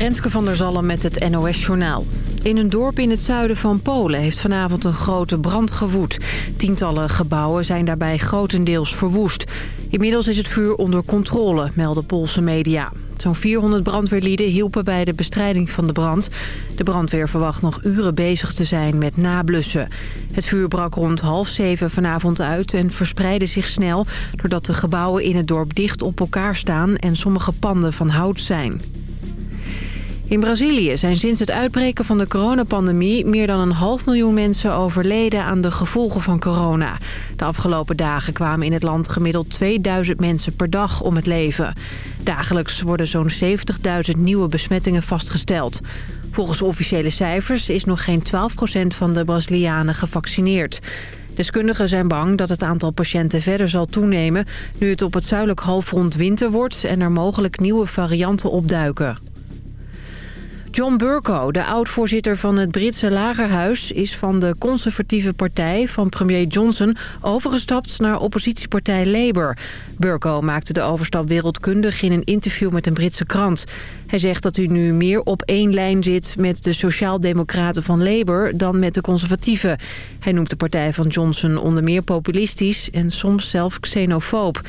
Renske van der Zalm met het NOS-journaal. In een dorp in het zuiden van Polen heeft vanavond een grote brand gewoed. Tientallen gebouwen zijn daarbij grotendeels verwoest. Inmiddels is het vuur onder controle, melden Poolse media. Zo'n 400 brandweerlieden hielpen bij de bestrijding van de brand. De brandweer verwacht nog uren bezig te zijn met nablussen. Het vuur brak rond half zeven vanavond uit en verspreidde zich snel... doordat de gebouwen in het dorp dicht op elkaar staan en sommige panden van hout zijn. In Brazilië zijn sinds het uitbreken van de coronapandemie... meer dan een half miljoen mensen overleden aan de gevolgen van corona. De afgelopen dagen kwamen in het land gemiddeld 2000 mensen per dag om het leven. Dagelijks worden zo'n 70.000 nieuwe besmettingen vastgesteld. Volgens officiële cijfers is nog geen 12% van de Brazilianen gevaccineerd. Deskundigen zijn bang dat het aantal patiënten verder zal toenemen... nu het op het zuidelijk halfrond winter wordt en er mogelijk nieuwe varianten opduiken. John Burko, de oud-voorzitter van het Britse lagerhuis... is van de conservatieve partij van premier Johnson overgestapt naar oppositiepartij Labour. Burko maakte de overstap wereldkundig in een interview met een Britse krant. Hij zegt dat hij nu meer op één lijn zit met de sociaaldemocraten van Labour dan met de conservatieven. Hij noemt de partij van Johnson onder meer populistisch en soms zelf xenofoob.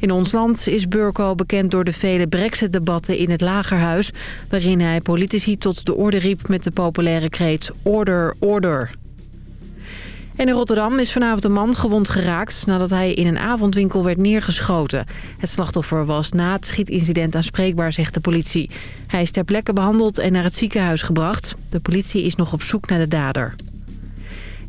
In ons land is Burko bekend door de vele brexit-debatten in het Lagerhuis... waarin hij politici tot de orde riep met de populaire kreet Order, Order. En in Rotterdam is vanavond een man gewond geraakt nadat hij in een avondwinkel werd neergeschoten. Het slachtoffer was na het schietincident aanspreekbaar, zegt de politie. Hij is ter plekke behandeld en naar het ziekenhuis gebracht. De politie is nog op zoek naar de dader.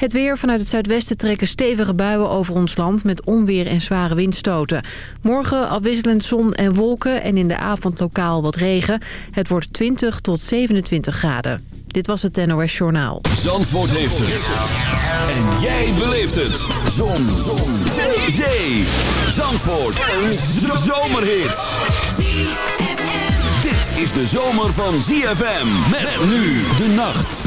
Het weer vanuit het zuidwesten trekken stevige buien over ons land... met onweer en zware windstoten. Morgen afwisselend zon en wolken en in de avond lokaal wat regen. Het wordt 20 tot 27 graden. Dit was het NOS Journaal. Zandvoort heeft het. En jij beleeft het. Zon. zon. Zee. Zee. Zandvoort. Een zomerhit. Dit is de zomer van ZFM. Met nu de nacht.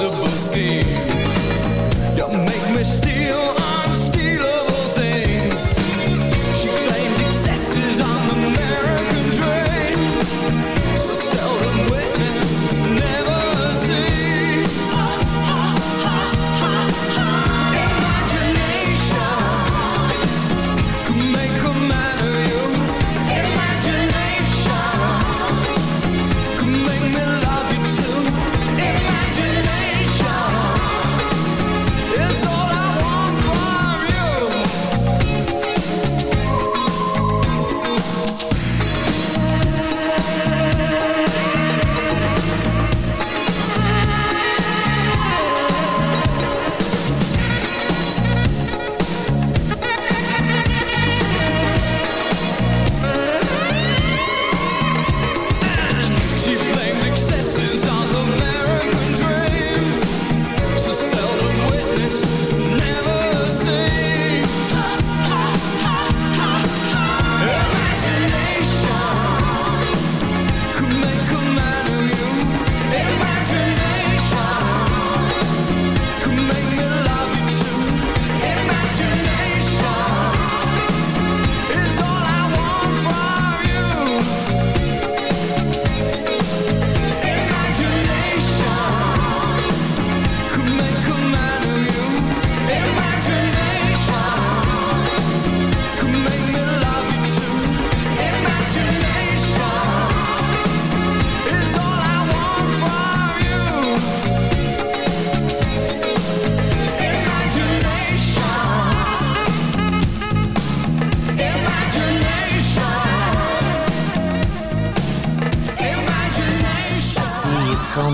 of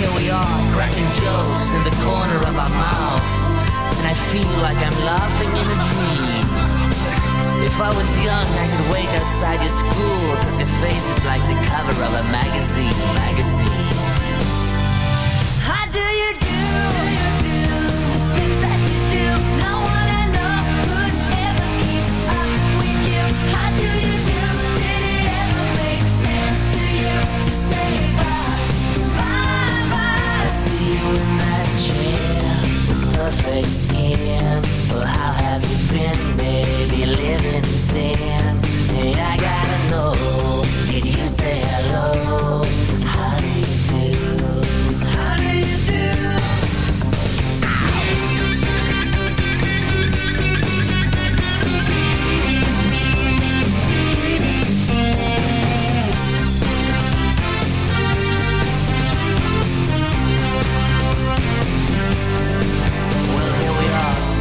Here we are, cracking jokes in the corner of our mouths. And I feel like I'm laughing in a dream. If I was young, I could wait outside your school, cause your face is like the cover of a magazine, magazine. How do you do? Things that you do, no one I know could ever keep up with you. How do you Hey, I gotta know. Did you say hello?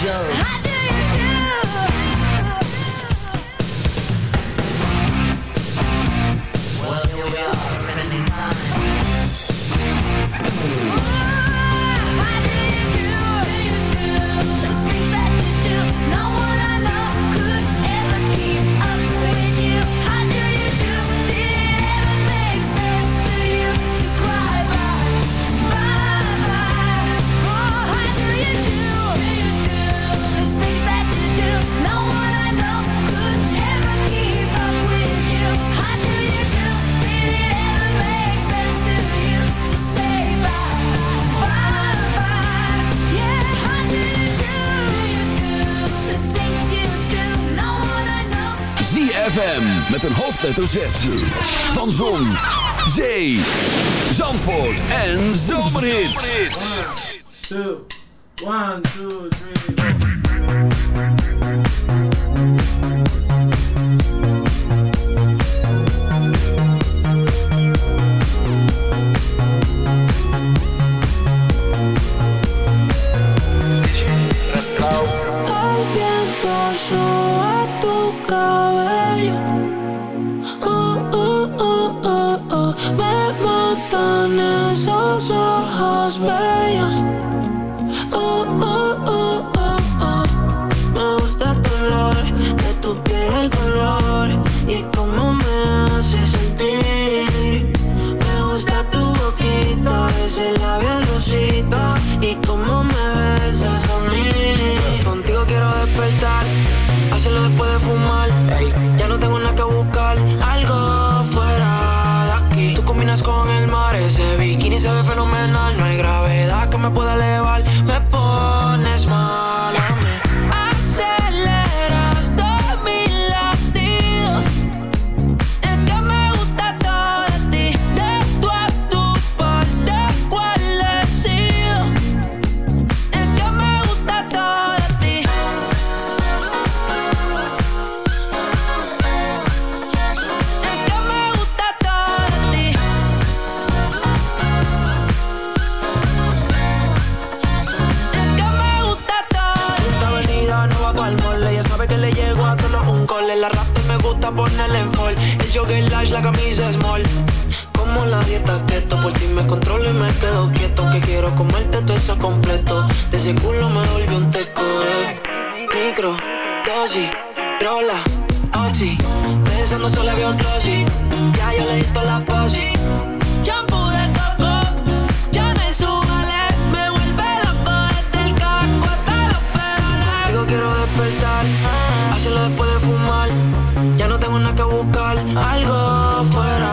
cracking hoofdletter Z. Van Zon, Zee, Zandvoort en Zomerhits. 2, 1, 2, Micro, dosis, rola, Pensando solo veo glossy. Ya yo le di la posi. Shampoo de coco. Ya me subale. Me vuelve loco desde el carro hasta los pedales. Digo quiero despertar. Hacerlo después de fumar. Ya no tengo nada que buscar. Algo fuera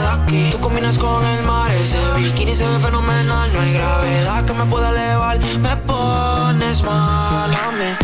de aquí. Tú combinas con el mar. Ese bikini se ve fenomenal. No hay gravedad que me pueda elevar. Me pones mal a mí.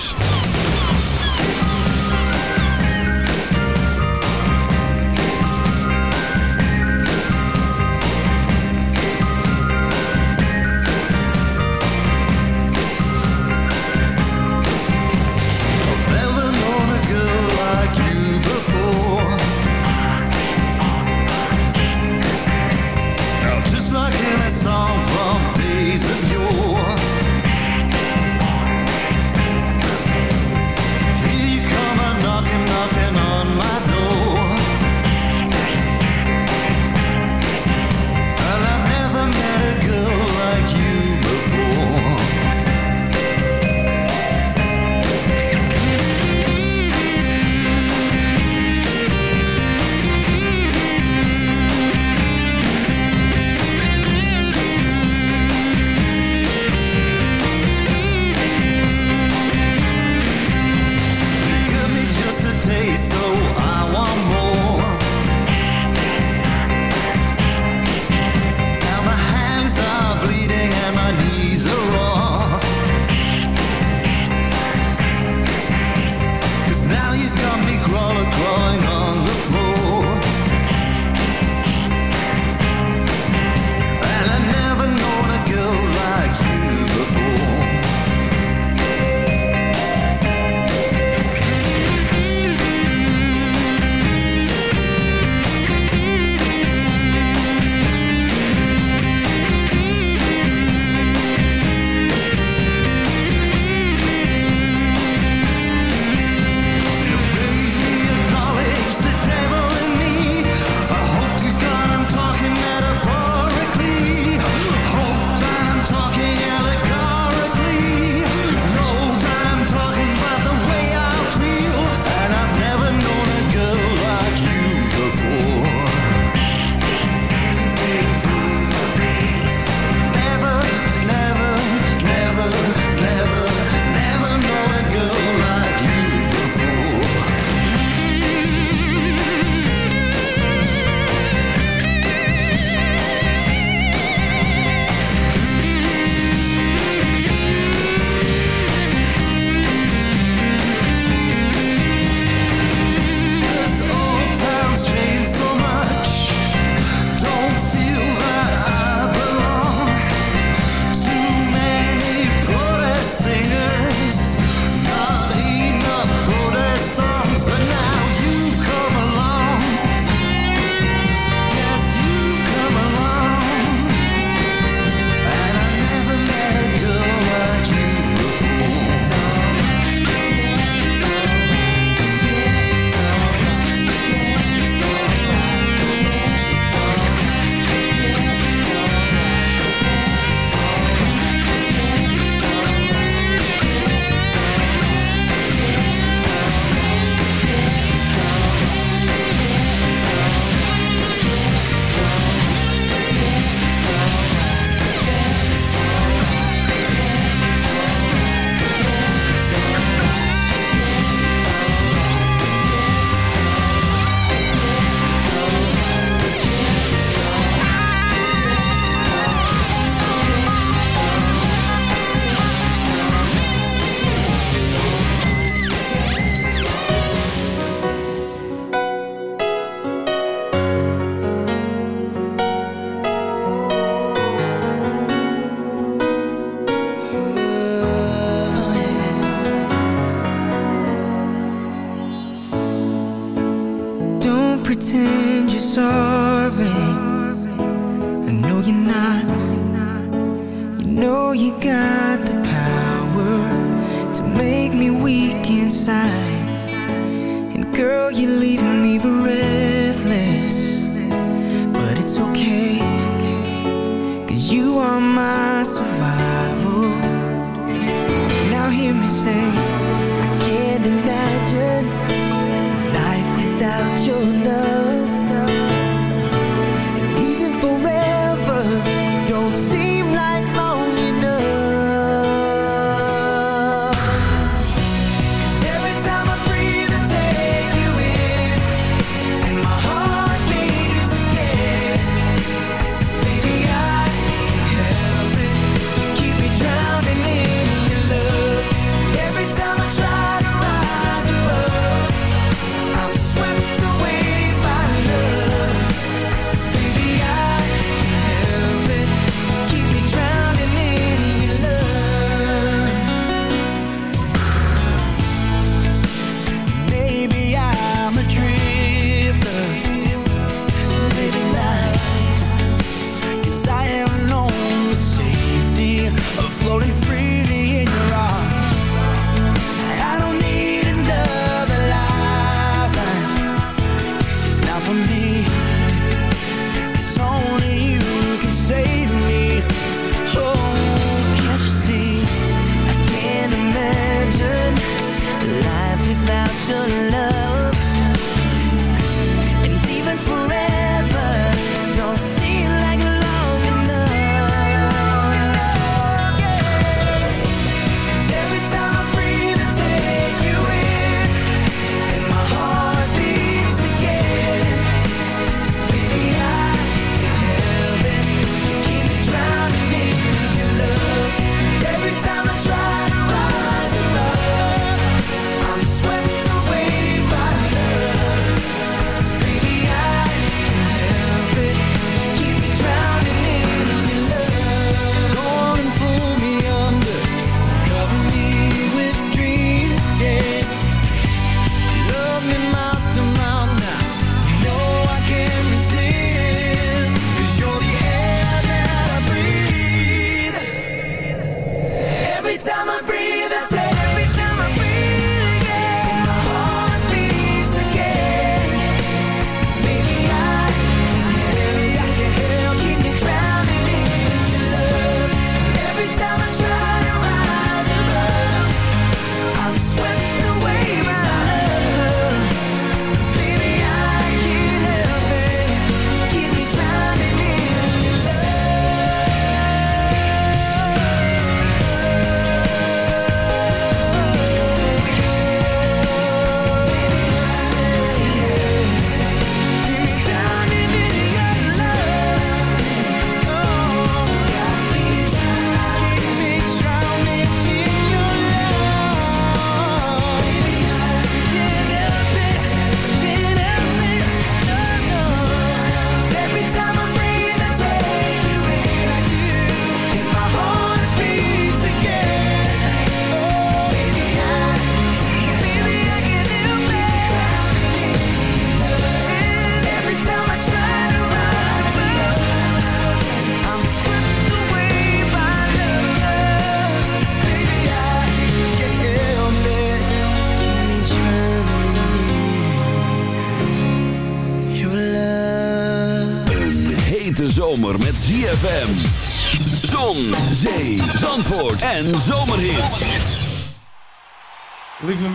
signs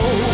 sweetest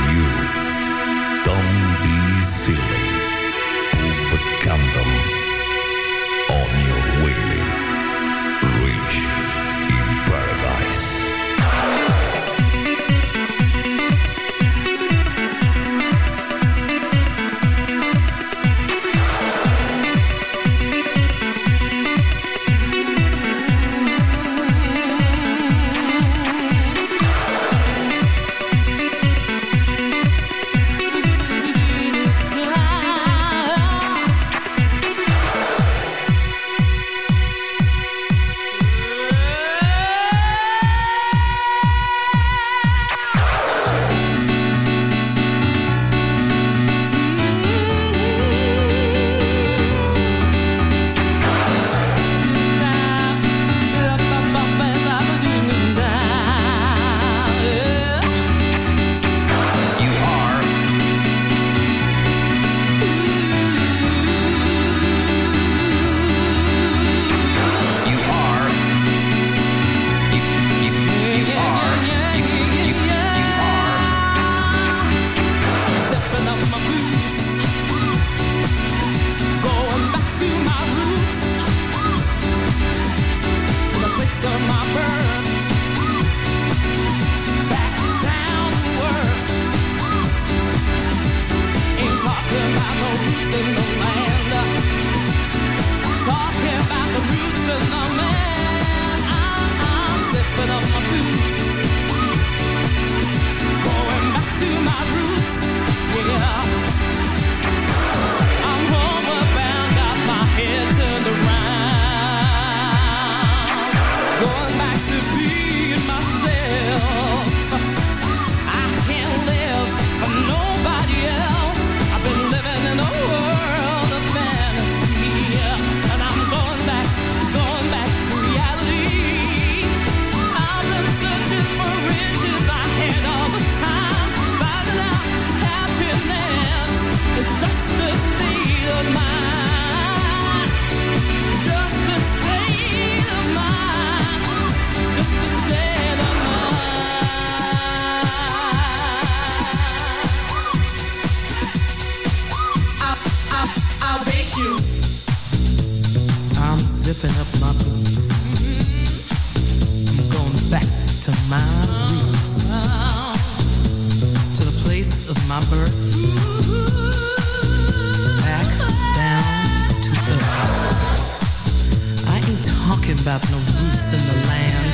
roots in the land.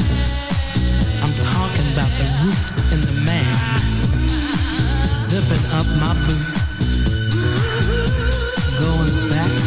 I'm talking about the roots in the man. Zipping up my boots. Going back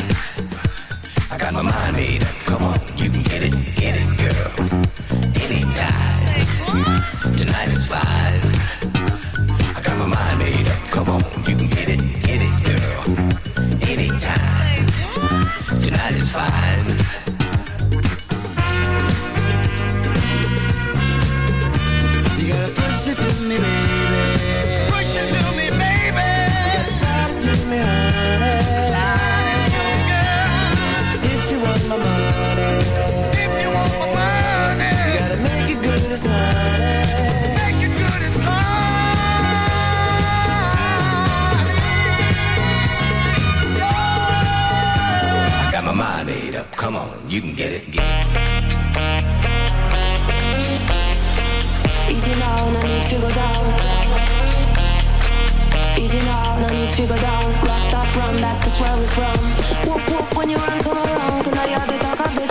You can get it. Get it. Easy now, no need to go down. Easy now, no need to go down. Rocked up from that, that's where we're from. Whoop whoop, when you run, come around. Can I you're the talk of the